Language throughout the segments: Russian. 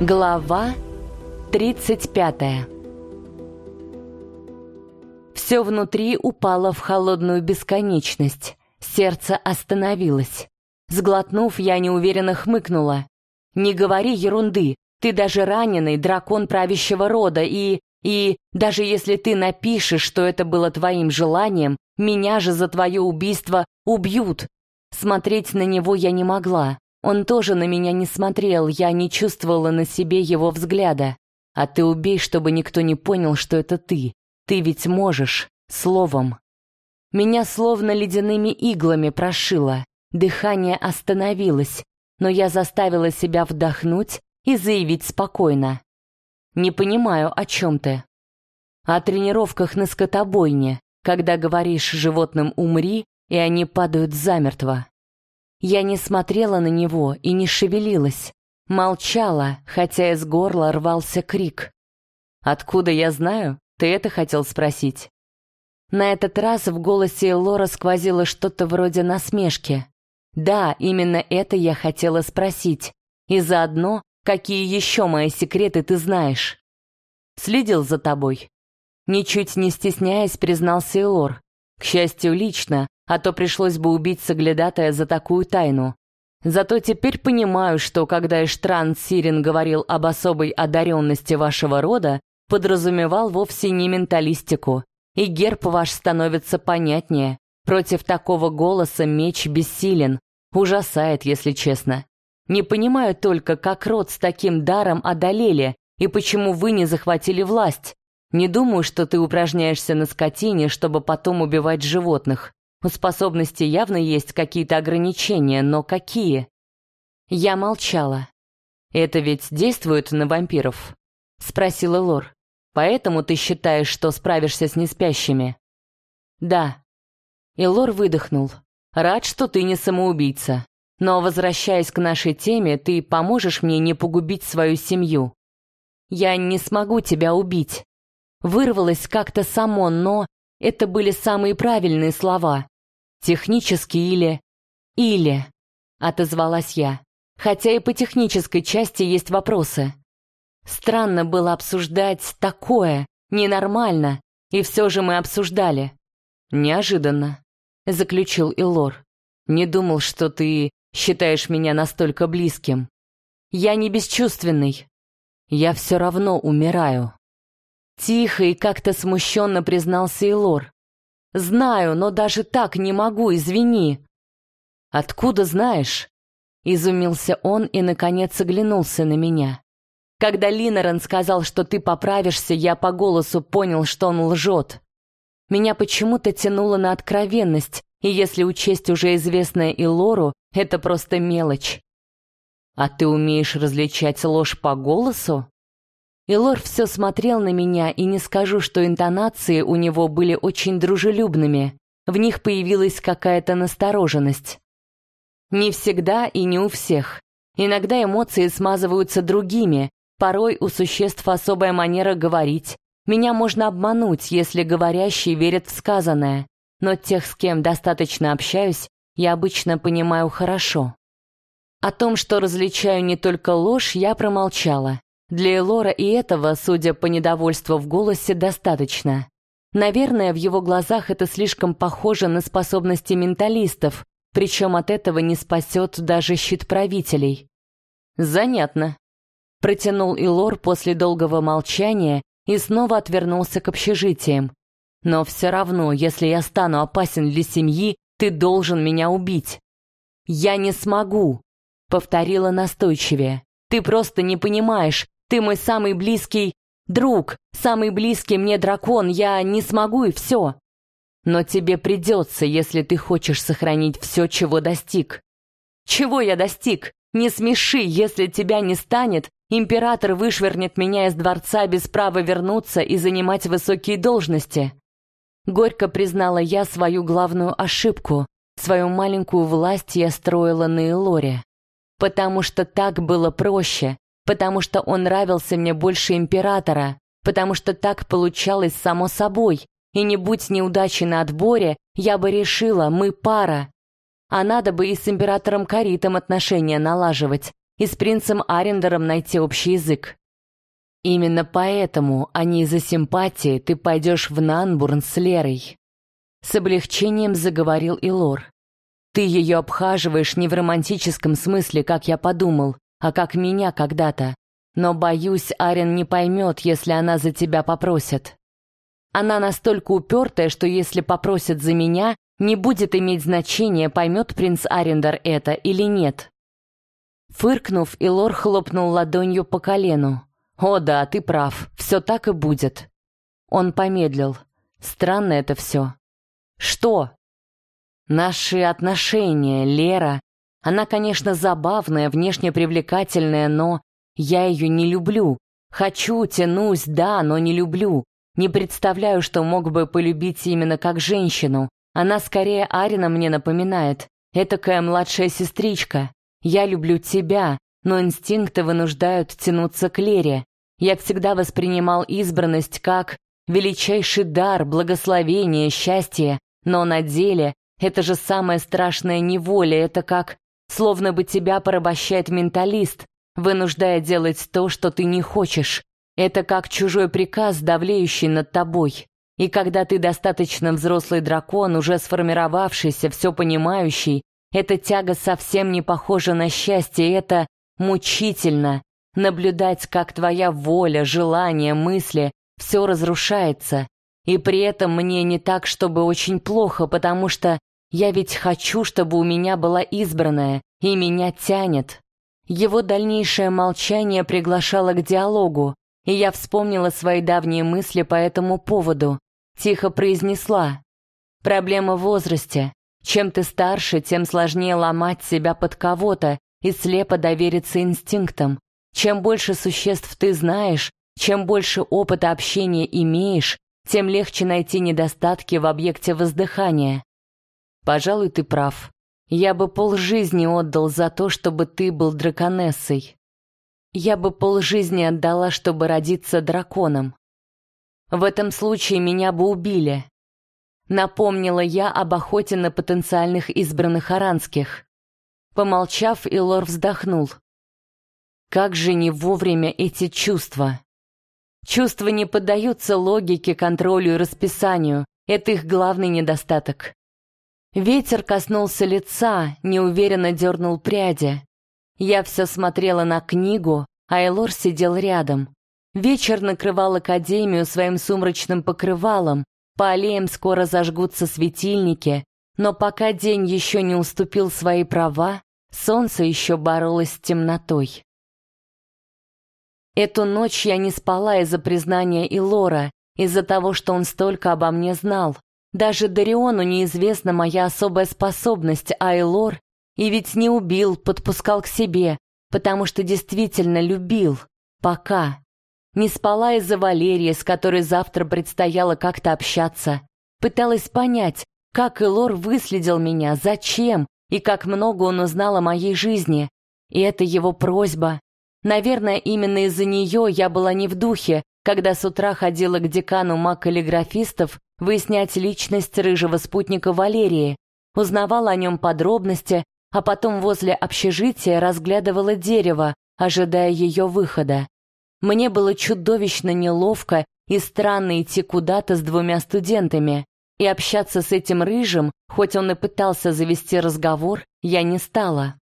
Глава 35 Все внутри упало в холодную бесконечность. Сердце остановилось. Сглотнув, я неуверенно хмыкнула. «Не говори ерунды. Ты даже раненый дракон правящего рода, и... И даже если ты напишешь, что это было твоим желанием, меня же за твое убийство убьют. Смотреть на него я не могла. Он тоже на меня не смотрел, я не чувствовала на себе его взгляда. А ты убей, чтобы никто не понял, что это ты. Ты ведь можешь, словом. Меня словно ледяными иглами прошило. Дыхание остановилось, но я заставила себя вдохнуть и заявить спокойно. «Не понимаю, о чем ты?» «О тренировках на скотобойне, когда говоришь животным «умри», и они падают замертво. Я не смотрела на него и не шевелилась. Молчала, хотя из горла рвался крик. «Откуда я знаю? Ты это хотел спросить?» На этот раз в голосе Лора сквозило что-то вроде насмешки. «Да, именно это я хотела спросить. И заодно, какие еще мои секреты ты знаешь?» «Следил за тобой». Ничуть не стесняясь, признался Элор. К счастью, лично, а то пришлось бы убить соглядатая за такую тайну. Зато теперь понимаю, что когда Эштран Сирин говорил об особой одаренности вашего рода, подразумевал вовсе не менталистику, и герб ваш становится понятнее. Против такого голоса меч бессилен. Ужасает, если честно. Не понимаю только, как род с таким даром одолели, и почему вы не захватили власть. Не думаю, что ты упражняешься на скотине, чтобы потом убивать животных. У способности явно есть какие-то ограничения, но какие? Я молчала. «Это ведь действует на вампиров?» — спросила Лор. «Поэтому ты считаешь, что справишься с неспящими?» «Да». И Лор выдохнул. «Рад, что ты не самоубийца. Но, возвращаясь к нашей теме, ты поможешь мне не погубить свою семью. Я не смогу тебя убить». Вырвалось как-то само, но это были самые правильные слова. Технически или... Или... Отозвалась я. Хотя и по технической части есть вопросы. Странно было обсуждать такое, ненормально, и все же мы обсуждали. Неожиданно, заключил Илор. Не думал, что ты считаешь меня настолько близким. Я не бесчувственный. Я все равно умираю. Тихо и как-то смущенно признался Илор. «Знаю, но даже так не могу, извини». «Откуда знаешь?» Изумился он и, наконец, оглянулся на меня. Когда Линорен сказал, что ты поправишься, я по голосу понял, что он лжет. Меня почему-то тянуло на откровенность, и если учесть уже известное Илору, это просто мелочь. «А ты умеешь различать ложь по голосу?» И Лор все смотрел на меня, и не скажу, что интонации у него были очень дружелюбными. В них появилась какая-то настороженность. Не всегда и не у всех. Иногда эмоции смазываются другими, порой у существ особая манера говорить. Меня можно обмануть, если говорящий верит в сказанное, но тех, с кем достаточно общаюсь, я обычно понимаю хорошо. О том, что различаю не только ложь, я промолчала. Для Элора и этого, судя по недовольству в голосе, достаточно. Наверное, в его глазах это слишком похоже на способности менталистов, причем от этого не спасет даже щит правителей. «Занятно», — протянул Илор после долгого молчания и снова отвернулся к общежитиям. «Но все равно, если я стану опасен для семьи, ты должен меня убить». «Я не смогу», — повторила настойчивее. «Ты просто не понимаешь, ты мой самый близкий друг, самый близкий мне дракон, я не смогу и все. Но тебе придется, если ты хочешь сохранить все, чего достиг. Чего я достиг? Не смеши, если тебя не станет, император вышвырнет меня из дворца без права вернуться и занимать высокие должности. Горько признала я свою главную ошибку. Свою маленькую власть я строила на Элоре. Потому что так было проще, потому что он нравился мне больше императора, потому что так получалось само собой, и не будь неудачи на отборе, я бы решила, мы пара. А надо бы и с императором Каритом отношения налаживать, и с принцем Арендером найти общий язык. Именно поэтому, а не из-за симпатии, ты пойдешь в Нанбурн с Лерой. С облегчением заговорил Илор. Ты ее обхаживаешь не в романтическом смысле, как я подумал, а как меня когда-то. Но, боюсь, Арен не поймет, если она за тебя попросит. Она настолько упертая, что если попросит за меня, не будет иметь значения, поймет принц Арендер это или нет. Фыркнув, Илор хлопнул ладонью по колену. «О да, ты прав, все так и будет». Он помедлил. «Странно это все». «Что?» «Наши отношения, Лера. Она, конечно, забавная, внешне привлекательная, но я ее не люблю. Хочу, тянусь, да, но не люблю. Не представляю, что мог бы полюбить именно как женщину. Она скорее Арина мне напоминает. Этакая младшая сестричка. Я люблю тебя, но инстинкты вынуждают тянуться к Лере. Я всегда воспринимал избранность как величайший дар, благословение, счастье, но на деле это же самая страшная неволя, это как словно бы тебя порабощает менталист, вынуждая делать то, что ты не хочешь. Это как чужой приказ, давлеющий над тобой. И когда ты достаточно взрослый дракон, уже сформировавшийся, все понимающий, эта тяга совсем не похожа на счастье, это мучительно. Наблюдать, как твоя воля, желания, мысли, все разрушается. И при этом мне не так, чтобы очень плохо, потому что я ведь хочу, чтобы у меня была избранная, и меня тянет. Его дальнейшее молчание приглашало к диалогу, и я вспомнила свои давние мысли по этому поводу. Тихо произнесла. «Проблема в возрасте. Чем ты старше, тем сложнее ломать себя под кого-то и слепо довериться инстинктам. Чем больше существ ты знаешь, чем больше опыта общения имеешь, тем легче найти недостатки в объекте воздыхания. Пожалуй, ты прав. Я бы полжизни отдал за то, чтобы ты был драконессой. Я бы полжизни отдала, чтобы родиться драконом. В этом случае меня бы убили, Напомнила я об охоте на потенциальных избранных аранских. Помолчав, Илор вздохнул. Как же не вовремя эти чувства. Чувства не поддаются логике, контролю и расписанию. Это их главный недостаток. Ветер коснулся лица, неуверенно дернул пряди. Я все смотрела на книгу, а Элор сидел рядом. Вечер накрывал Академию своим сумрачным покрывалом, по аллеям скоро зажгутся светильники, но пока день еще не уступил свои права, солнце еще боролось с темнотой. Эту ночь я не спала из-за признания Илора, из-за того, что он столько обо мне знал. Даже Дариону неизвестна моя особая способность, а Илор и ведь не убил, подпускал к себе, потому что действительно любил. Пока. Не спала из-за Валерии, с которой завтра предстояло как-то общаться. Пыталась понять, как Элор выследил меня, зачем и как много он узнал о моей жизни. И это его просьба. Наверное, именно из-за нее я была не в духе, когда с утра ходила к декану маг-каллиграфистов выяснять личность рыжего спутника Валерии, узнавала о нем подробности, а потом возле общежития разглядывала дерево, ожидая ее выхода. Мне было чудовищно неловко и странно идти куда-то с двумя студентами. И общаться с этим рыжим, хоть он и пытался завести разговор, я не стала.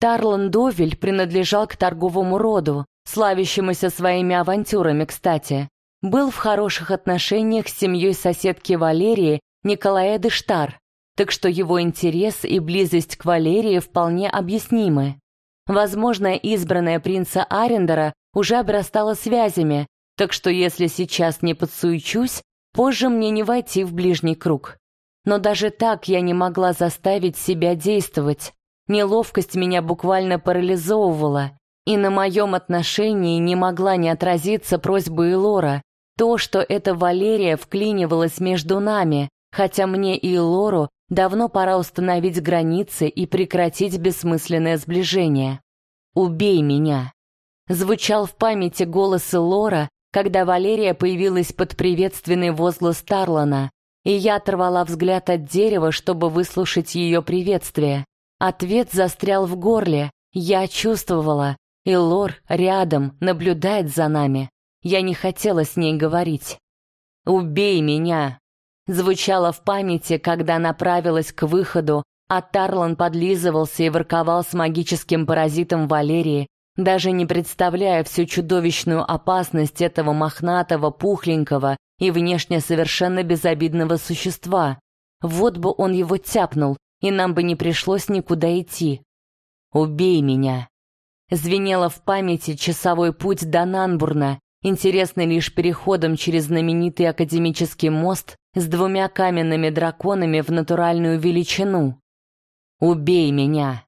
Тарлан Довель принадлежал к торговому роду, славящемуся своими авантюрами, кстати. Был в хороших отношениях с семьей соседки Валерии Николая Дештар, так что его интерес и близость к Валерии вполне объяснимы. Возможно, избранная принца Арендера уже обрастала связями, так что если сейчас не подсуечусь, позже мне не войти в ближний круг. Но даже так я не могла заставить себя действовать. Неловкость меня буквально парализовывала, и на моем отношении не могла не отразиться просьба Элора. То, что эта Валерия вклинивалась между нами, хотя мне и Элору давно пора установить границы и прекратить бессмысленное сближение. «Убей меня!» Звучал в памяти голос Лора, когда Валерия появилась под приветственный возглас Тарлана, и я оторвала взгляд от дерева, чтобы выслушать ее приветствие. Ответ застрял в горле, Я чувствовала, и Лор рядом наблюдает за нами. Я не хотела с ней говорить. «Убей меня!» Звучало в памяти, когда направилась к выходу, а Тарлан подлизывался и ворковал с магическим паразитом Валерии, даже не представляя всю чудовищную опасность этого мохнатого, пухленького и внешне совершенно безобидного существа. Вот бы он его тяпнул, и нам бы не пришлось никуда идти. «Убей меня!» Звенело в памяти часовой путь до Нанбурна, интересный лишь переходом через знаменитый академический мост с двумя каменными драконами в натуральную величину. «Убей меня!»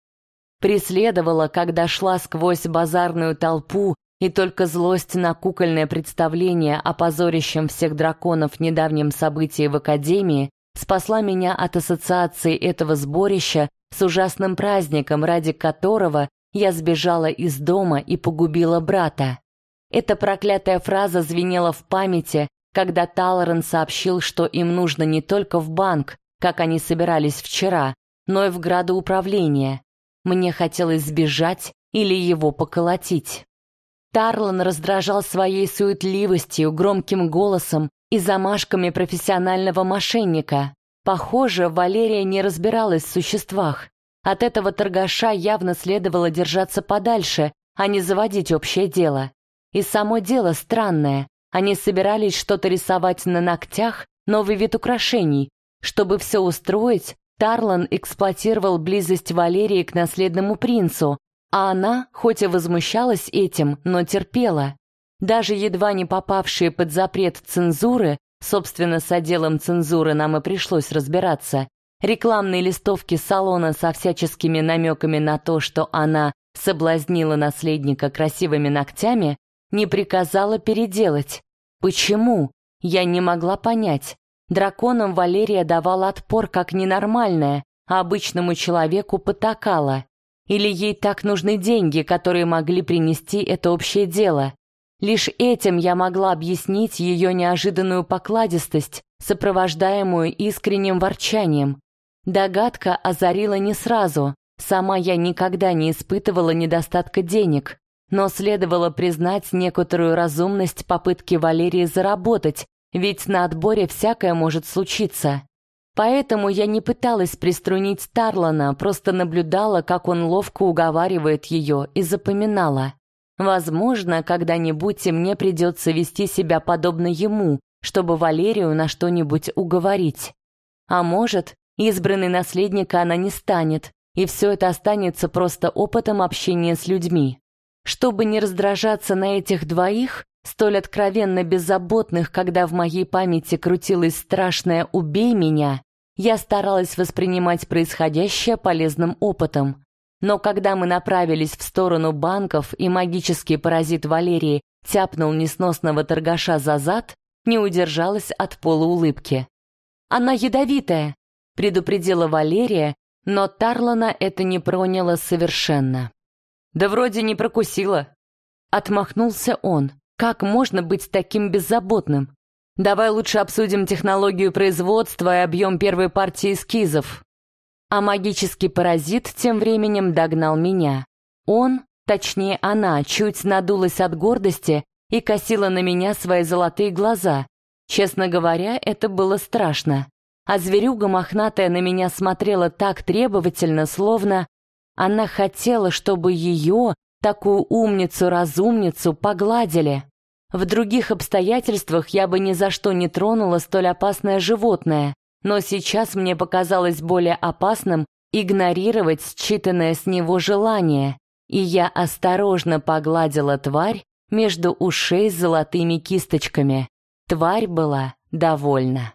Преследовала, когда шла сквозь базарную толпу, и только злость на кукольное представление о позорящем всех драконов недавнем событии в Академии спасла меня от ассоциации этого сборища с ужасным праздником, ради которого я сбежала из дома и погубила брата. Эта проклятая фраза звенела в памяти, когда Талорен сообщил, что им нужно не только в банк, как они собирались вчера, но и в градоуправление. Мне хотелось сбежать или его поколотить. Тарлан раздражал своей суетливостью, громким голосом и замашками профессионального мошенника. Похоже, Валерия не разбиралась в существах. От этого торгаша явно следовало держаться подальше, а не заводить общее дело. И само дело странное. Они собирались что-то рисовать на ногтях, новый вид украшений. Чтобы все устроить, Тарлан эксплуатировал близость Валерии к наследному принцу, а она, хоть и возмущалась этим, но терпела. Даже едва не попавшие под запрет цензуры, собственно, с отделом цензуры нам и пришлось разбираться, рекламные листовки салона со всяческими намеками на то, что она соблазнила наследника красивыми ногтями, не приказала переделать. Почему? Я не могла понять. Драконам Валерия давала отпор как ненормальная, а обычному человеку потакала. Или ей так нужны деньги, которые могли принести это общее дело. Лишь этим я могла объяснить ее неожиданную покладистость, сопровождаемую искренним ворчанием. Догадка озарила не сразу. Сама я никогда не испытывала недостатка денег, но следовало признать некоторую разумность попытки Валерии заработать, ведь на отборе всякое может случиться. Поэтому я не пыталась приструнить Тарлана, просто наблюдала, как он ловко уговаривает ее и запоминала. Возможно, когда-нибудь и мне придется вести себя подобно ему, чтобы Валерию на что-нибудь уговорить. А может, Избранной наследника она не станет, и все это останется просто опытом общения с людьми. Чтобы не раздражаться на этих двоих, столь откровенно беззаботных, когда в моей памяти крутилось страшное «убей меня», я старалась воспринимать происходящее полезным опытом. Но когда мы направились в сторону банков и магический паразит Валерии тяпнул несносного торгаша за зад, не удержалась от полуулыбки. «Она ядовитая!» Предупредила Валерия, но Тарлана это не проняло совершенно. «Да вроде не прокусила». Отмахнулся он. «Как можно быть таким беззаботным? Давай лучше обсудим технологию производства и объем первой партии эскизов». А магический паразит тем временем догнал меня. Он, точнее она, чуть надулась от гордости и косила на меня свои золотые глаза. Честно говоря, это было страшно а зверюга мохнатая на меня смотрела так требовательно, словно она хотела, чтобы ее, такую умницу-разумницу, погладили. В других обстоятельствах я бы ни за что не тронула столь опасное животное, но сейчас мне показалось более опасным игнорировать считанное с него желание, и я осторожно погладила тварь между ушей золотыми кисточками. Тварь была довольна.